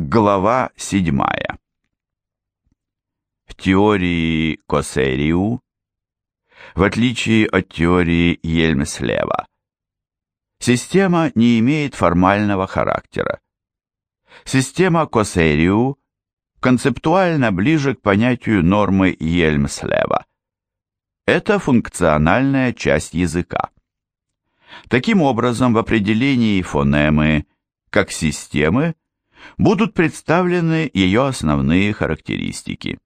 Глава седьмая. В теории Косериу, в отличие от теории Ельмслева, система не имеет формального характера. Система Косериу концептуально ближе к понятию нормы Ельмслева. Это функциональная часть языка. Таким образом, в определении фонемы как системы будут представлены ее основные характеристики.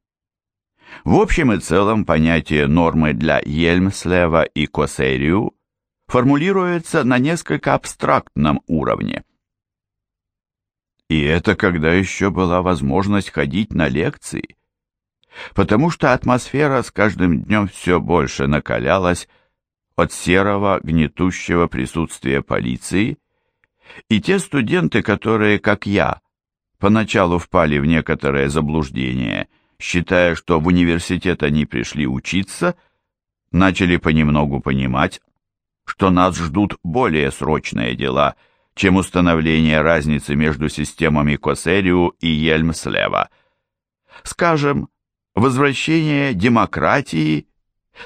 В общем и целом понятие нормы для Ельмслева и Косерию формулируется на несколько абстрактном уровне. И это когда еще была возможность ходить на лекции, потому что атмосфера с каждым днем все больше накалялась от серого гнетущего присутствия полиции, и те студенты, которые, как я, поначалу впали в некоторое заблуждение, считая, что в университет они пришли учиться, начали понемногу понимать, что нас ждут более срочные дела, чем установление разницы между системами Косериу и Ельмслева. Скажем, возвращение демократии,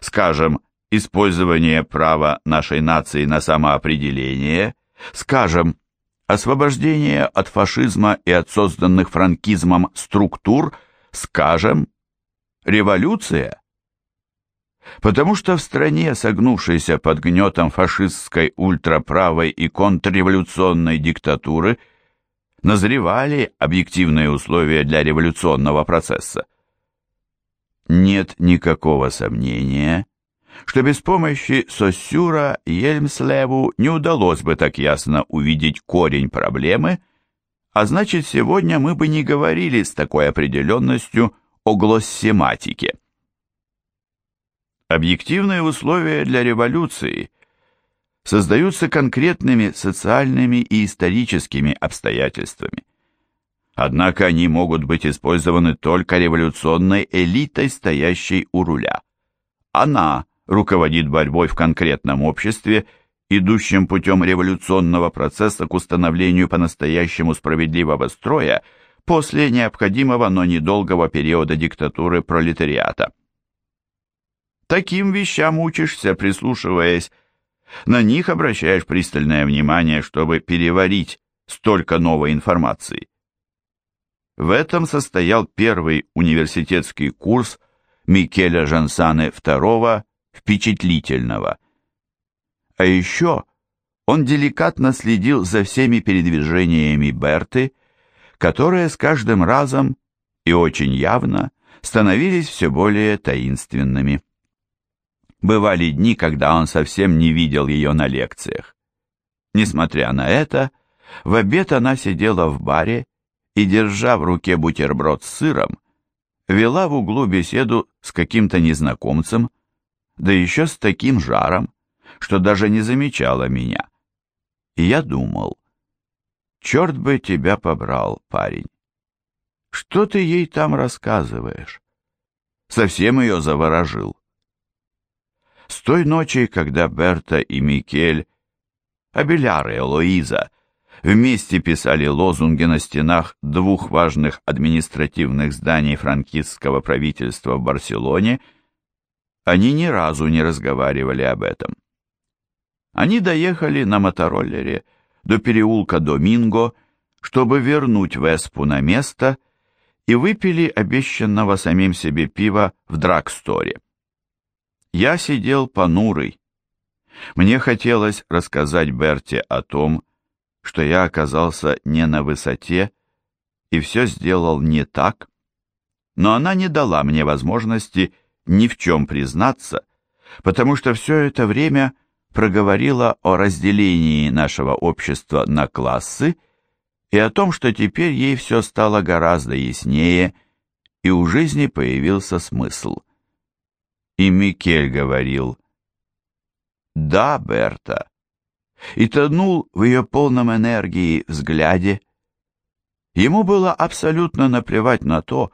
скажем, использование права нашей нации на самоопределение, скажем, освобождение от фашизма и от созданных франкизмом структур, скажем, революция. Потому что в стране, согнувшейся под гнетом фашистской ультраправой и контрреволюционной диктатуры, назревали объективные условия для революционного процесса. Нет никакого сомнения, что без помощи Сосюра Ельмслеву не удалось бы так ясно увидеть корень проблемы, а значит, сегодня мы бы не говорили с такой определенностью о глоссематике. Объективные условия для революции создаются конкретными социальными и историческими обстоятельствами. Однако они могут быть использованы только революционной элитой, стоящей у руля. Она – руководит борьбой в конкретном обществе, идущем путем революционного процесса к установлению по-настоящему справедливого строя после необходимого, но недолгого периода диктатуры пролетариата. Таким вещам учишься, прислушиваясь, на них обращаешь пристальное внимание, чтобы переварить столько новой информации. В этом состоял первый университетский курс Микеля Жансаны II впечатлительного. А еще он деликатно следил за всеми передвижениями Берты, которые с каждым разом и очень явно становились все более таинственными. Бывали дни, когда он совсем не видел ее на лекциях. Несмотря на это, в обед она сидела в баре и, держа в руке бутерброд с сыром, вела в углу беседу с каким-то незнакомцем, да еще с таким жаром, что даже не замечала меня. И я думал, черт бы тебя побрал, парень. Что ты ей там рассказываешь? Совсем ее заворожил. С той ночи, когда Берта и Микель, Абеляр и Лоиза вместе писали лозунги на стенах двух важных административных зданий франкистского правительства в Барселоне – они ни разу не разговаривали об этом. Они доехали на мотороллере до переулка Доминго, чтобы вернуть Веспу на место, и выпили обещанного самим себе пива в драгсторе. Я сидел понурый. Мне хотелось рассказать Берте о том, что я оказался не на высоте и все сделал не так, но она не дала мне возможности ни в чем признаться, потому что все это время проговорила о разделении нашего общества на классы и о том, что теперь ей все стало гораздо яснее, и у жизни появился смысл. И Микель говорил «Да, Берта», и тонул в ее полном энергии взгляде. Ему было абсолютно наплевать на то,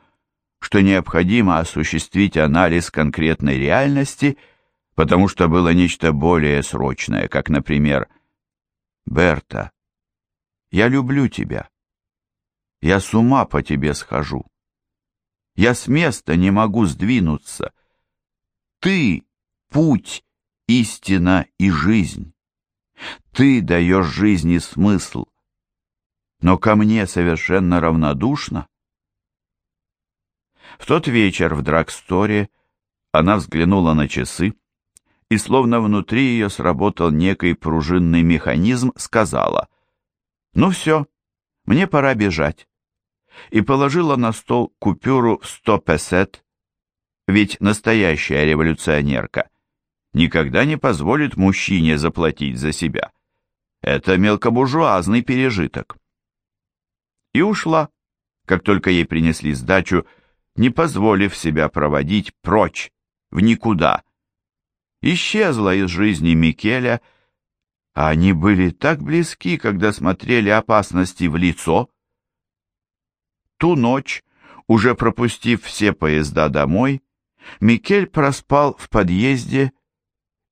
что необходимо осуществить анализ конкретной реальности, потому что было нечто более срочное, как, например, «Берта, я люблю тебя. Я с ума по тебе схожу. Я с места не могу сдвинуться. Ты — путь, истина и жизнь. Ты даешь жизни смысл, но ко мне совершенно равнодушно. В тот вечер в драгсторе она взглянула на часы и, словно внутри ее сработал некий пружинный механизм, сказала «Ну все, мне пора бежать» и положила на стол купюру в сто песет, ведь настоящая революционерка никогда не позволит мужчине заплатить за себя. Это мелкобуржуазный пережиток. И ушла, как только ей принесли сдачу, не позволив себя проводить прочь, в никуда. Исчезла из жизни Микеля, а они были так близки, когда смотрели опасности в лицо. Ту ночь, уже пропустив все поезда домой, Микель проспал в подъезде,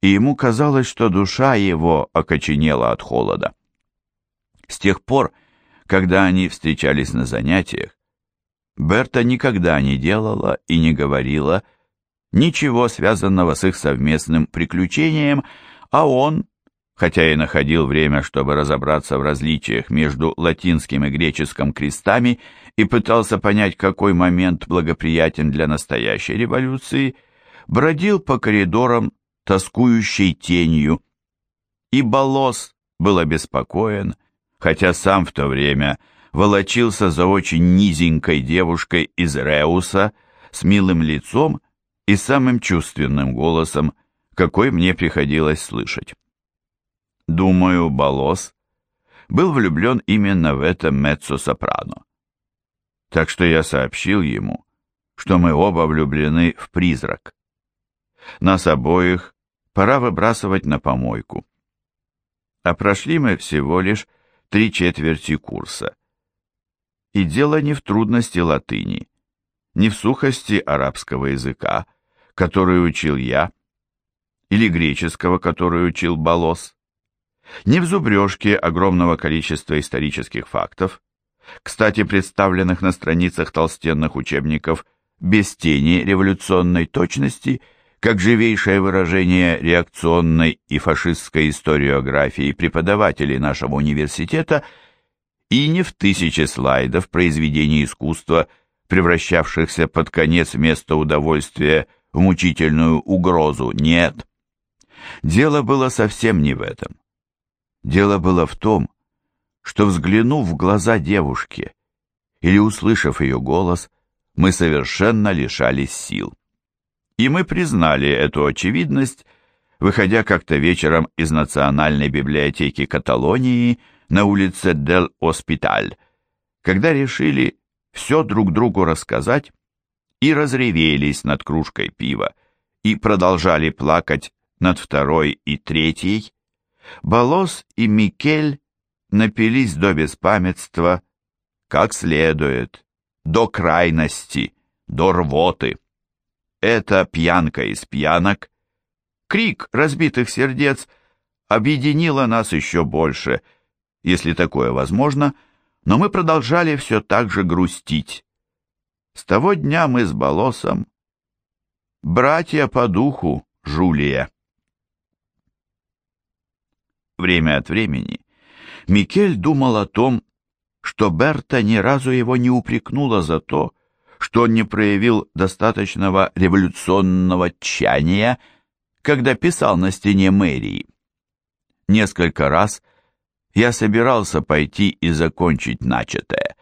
и ему казалось, что душа его окоченела от холода. С тех пор, когда они встречались на занятиях, Берта никогда не делала и не говорила ничего связанного с их совместным приключением, а он, хотя и находил время, чтобы разобраться в различиях между латинским и греческим крестами и пытался понять, какой момент благоприятен для настоящей революции, бродил по коридорам тоскующей тенью. И Болос был обеспокоен, хотя сам в то время волочился за очень низенькой девушкой из Реуса с милым лицом и самым чувственным голосом, какой мне приходилось слышать. Думаю, Болос был влюблен именно в это меццо-сопрано. Так что я сообщил ему, что мы оба влюблены в призрак. Нас обоих пора выбрасывать на помойку. А прошли мы всего лишь три четверти курса. И дело не в трудности латыни, не в сухости арабского языка, который учил я, или греческого, который учил Болос, не в зубрежке огромного количества исторических фактов, кстати, представленных на страницах толстенных учебников без тени революционной точности – как живейшее выражение реакционной и фашистской историографии преподавателей нашего университета и не в тысячи слайдов произведений искусства, превращавшихся под конец вместо удовольствия в мучительную угрозу. Нет. Дело было совсем не в этом. Дело было в том, что, взглянув в глаза девушки или услышав ее голос, мы совершенно лишались сил. И мы признали эту очевидность, выходя как-то вечером из Национальной библиотеки Каталонии на улице Дел Оспиталь, когда решили все друг другу рассказать и разревелись над кружкой пива и продолжали плакать над второй и третьей, Болос и Микель напились до беспамятства, как следует, до крайности, до рвоты. Эта пьянка из пьянок, крик разбитых сердец объединила нас еще больше, если такое возможно, но мы продолжали все так же грустить. С того дня мы с Болосом братья по духу Жулия. Время от времени Микель думал о том, что Берта ни разу его не упрекнула за то, что он не проявил достаточного революционного тчания, когда писал на стене мэрии. Несколько раз я собирался пойти и закончить начатое.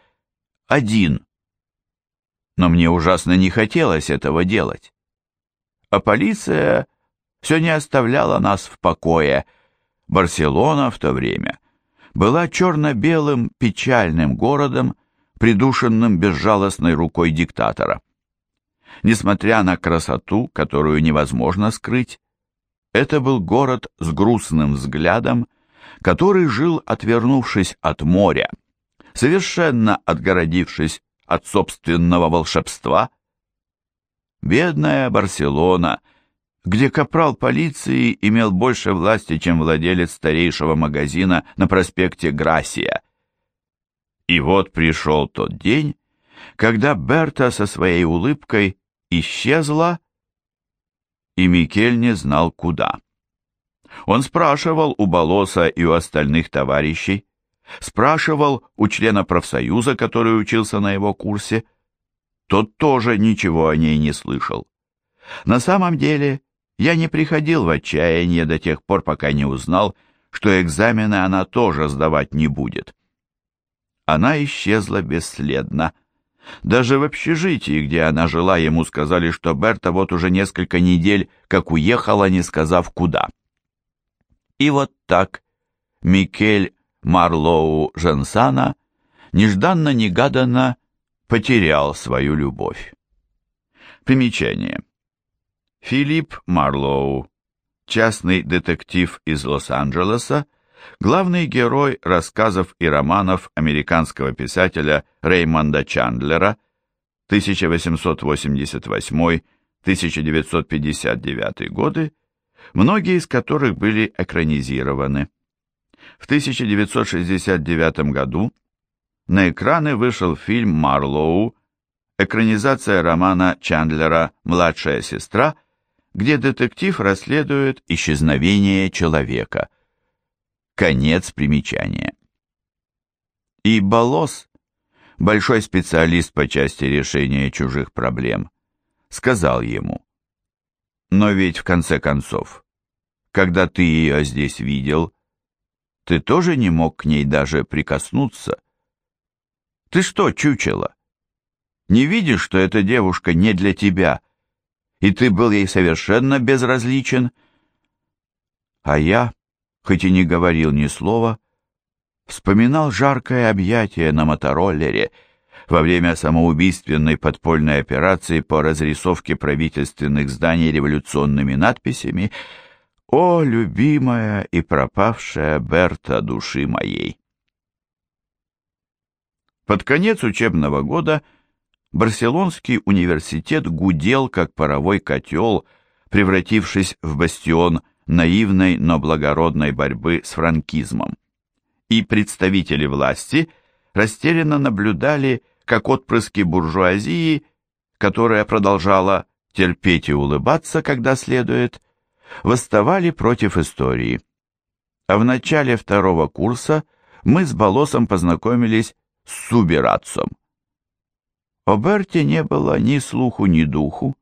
Один. Но мне ужасно не хотелось этого делать. А полиция все не оставляла нас в покое. Барселона в то время была черно-белым печальным городом, придушенным безжалостной рукой диктатора. Несмотря на красоту, которую невозможно скрыть, это был город с грустным взглядом, который жил, отвернувшись от моря, совершенно отгородившись от собственного волшебства. Бедная Барселона, где капрал полиции имел больше власти, чем владелец старейшего магазина на проспекте Грасия. И вот пришел тот день, когда Берта со своей улыбкой исчезла, и Микель не знал куда. Он спрашивал у Болоса и у остальных товарищей, спрашивал у члена профсоюза, который учился на его курсе. Тот тоже ничего о ней не слышал. На самом деле, я не приходил в отчаяние до тех пор, пока не узнал, что экзамены она тоже сдавать не будет. Она исчезла бесследно. Даже в общежитии, где она жила, ему сказали, что Берта вот уже несколько недель как уехала, не сказав куда. И вот так Микель Марлоу Жансана нежданно-негаданно потерял свою любовь. Примечание. Филипп Марлоу, частный детектив из Лос-Анджелеса, главный герой рассказов и романов американского писателя Реймонда Чандлера 1888-1959 годы, многие из которых были экранизированы. В 1969 году на экраны вышел фильм «Марлоу», экранизация романа Чандлера «Младшая сестра», где детектив расследует исчезновение человека. Конец примечания. И Болос, большой специалист по части решения чужих проблем, сказал ему, «Но ведь в конце концов, когда ты ее здесь видел, ты тоже не мог к ней даже прикоснуться. Ты что, чучело? Не видишь, что эта девушка не для тебя, и ты был ей совершенно безразличен?» А я, хоть и не говорил ни слова, вспоминал жаркое объятие на мотороллере во время самоубийственной подпольной операции по разрисовке правительственных зданий революционными надписями «О, любимая и пропавшая Берта души моей!» Под конец учебного года Барселонский университет гудел, как паровой котел, превратившись в бастион наивной, но благородной борьбы с франкизмом. И представители власти растерянно наблюдали, как отпрыски буржуазии, которая продолжала терпеть и улыбаться, когда следует, восставали против истории. А в начале второго курса мы с Болосом познакомились с Субирацом. О Берте не было ни слуху, ни духу,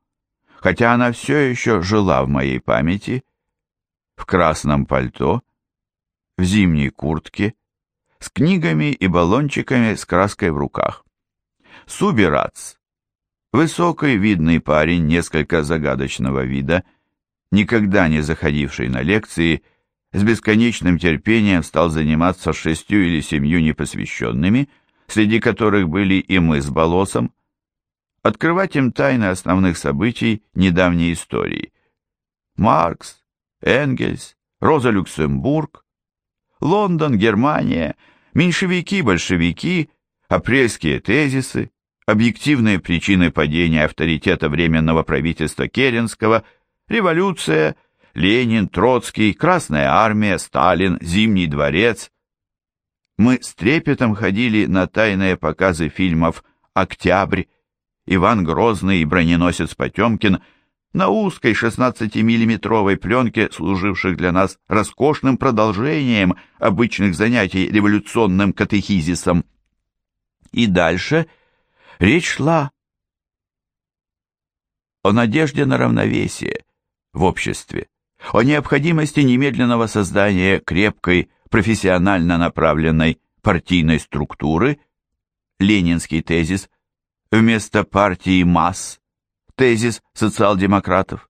хотя она все еще жила в моей памяти, в красном пальто, в зимней куртке, с книгами и баллончиками с краской в руках. Субирац, высокий, видный парень, несколько загадочного вида, никогда не заходивший на лекции, с бесконечным терпением стал заниматься шестью или семью непосвященными, среди которых были и мы с Болосом, открывать им тайны основных событий недавней истории. Маркс, Энгельс, Роза Люксембург, Лондон, Германия, меньшевики, большевики, апрельские тезисы, объективные причины падения авторитета Временного правительства Керенского, революция, Ленин, Троцкий, Красная армия, Сталин, Зимний дворец. Мы с трепетом ходили на тайные показы фильмов «Октябрь», Иван Грозный и броненосец Потемкин на узкой 16-миллиметровой пленке, служивших для нас роскошным продолжением обычных занятий революционным катехизисом. И дальше речь шла о надежде на равновесие в обществе, о необходимости немедленного создания крепкой, профессионально направленной партийной структуры, ленинский тезис, вместо партии масс, тезис социал-демократов,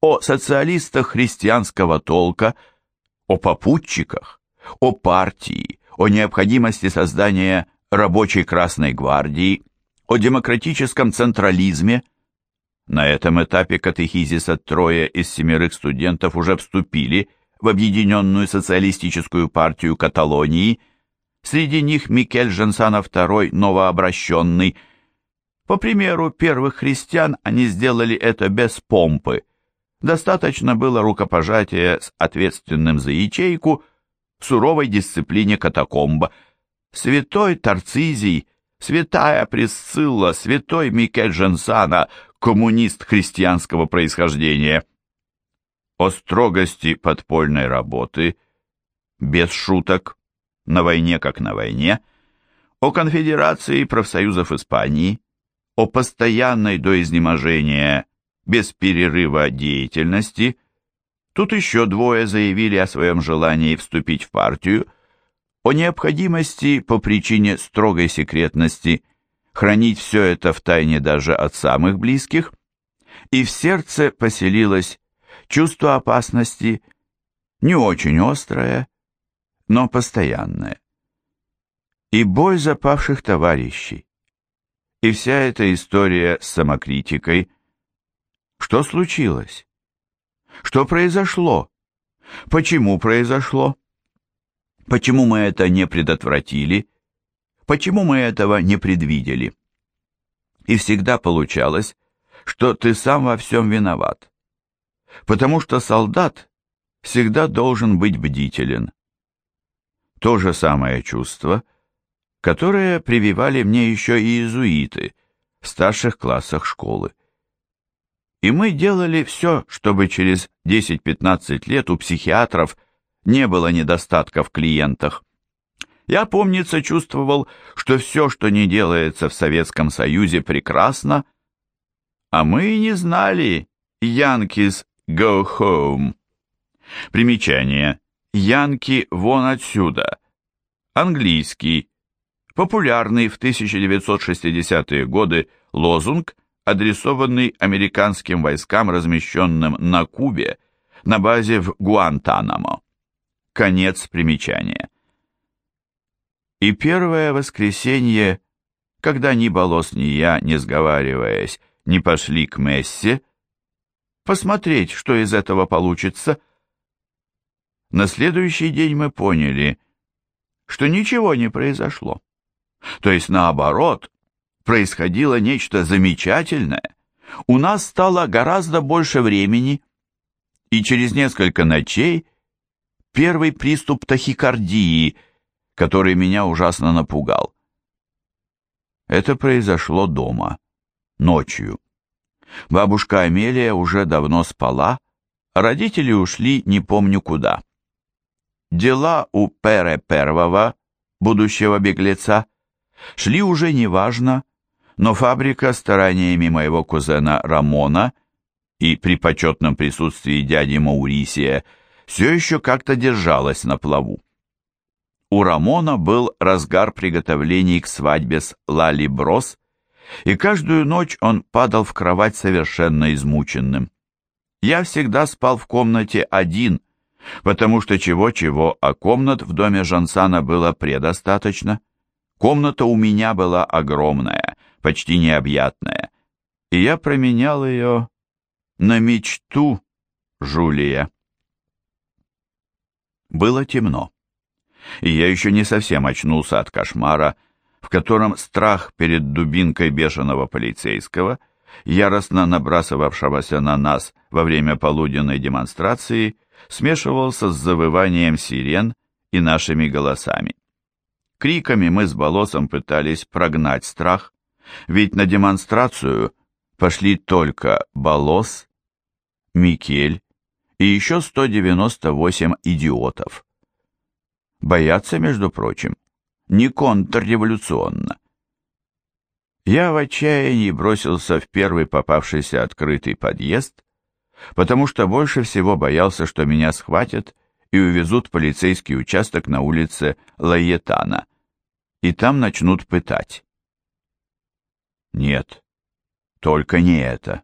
о социалистах христианского толка, о попутчиках, о партии, о необходимости создания рабочей Красной гвардии, о демократическом централизме. На этом этапе катехизиса трое из семерых студентов уже вступили в Объединенную социалистическую партию Каталонии, среди них Микель Жансана II, новообращенный, по примеру первых христиан они сделали это без помпы. Достаточно было рукопожатия с ответственным за ячейку в суровой дисциплине катакомба. святой Тарцизий, святая Присцилла, святой Микель Женсана, коммунист христианского происхождения. О строгости подпольной работы, без шуток, на войне как на войне, о конфедерации профсоюзов Испании, о постоянной до изнеможения, без перерыва деятельности. Тут еще двое заявили о своем желании вступить в партию, о необходимости по причине строгой секретности хранить все это в тайне даже от самых близких, и в сердце поселилось чувство опасности, не очень острое, но постоянное. И бой запавших товарищей, и вся эта история с самокритикой. Что случилось? Что произошло? Почему произошло? Почему мы это не предотвратили? Почему мы этого не предвидели? И всегда получалось, что ты сам во всем виноват. Потому что солдат всегда должен быть бдителен. То же самое чувство, которое прививали мне еще и иезуиты в старших классах школы. И мы делали все, чтобы через 10-15 лет у психиатров не было недостатка в клиентах. Я, помнится, чувствовал, что все, что не делается в Советском Союзе, прекрасно, а мы и не знали «Янкис go home». Примечание. «Янки вон отсюда». Английский. Популярный в 1960-е годы лозунг, адресованный американским войскам, размещенным на Кубе, на базе в Гуантанамо. Конец примечания. И первое воскресенье, когда ни Болос, ни я, не сговариваясь, не пошли к Мессе, посмотреть, что из этого получится, на следующий день мы поняли, что ничего не произошло. То есть, наоборот, происходило нечто замечательное. У нас стало гораздо больше времени, и через несколько ночей первый приступ тахикардии, который меня ужасно напугал. Это произошло дома, ночью. Бабушка Амелия уже давно спала, а родители ушли не помню куда. Дела у Пере Первого, будущего беглеца, шли уже неважно, но фабрика стараниями моего кузена Рамона и при почетном присутствии дяди Маурисия – все еще как-то держалась на плаву. У Рамона был разгар приготовлений к свадьбе с Лали Брос, и каждую ночь он падал в кровать совершенно измученным. Я всегда спал в комнате один, потому что чего-чего, а комнат в доме Жансана было предостаточно. Комната у меня была огромная, почти необъятная, и я променял ее на мечту Жулия. Было темно, и я еще не совсем очнулся от кошмара, в котором страх перед дубинкой бешеного полицейского, яростно набрасывавшегося на нас во время полуденной демонстрации, смешивался с завыванием сирен и нашими голосами. Криками мы с Болосом пытались прогнать страх, ведь на демонстрацию пошли только Болос, Микель и еще 198 идиотов. Бояться, между прочим, не контрреволюционно. Я в отчаянии бросился в первый попавшийся открытый подъезд, потому что больше всего боялся, что меня схватят и увезут в полицейский участок на улице Лаетана, и там начнут пытать. Нет, только не это.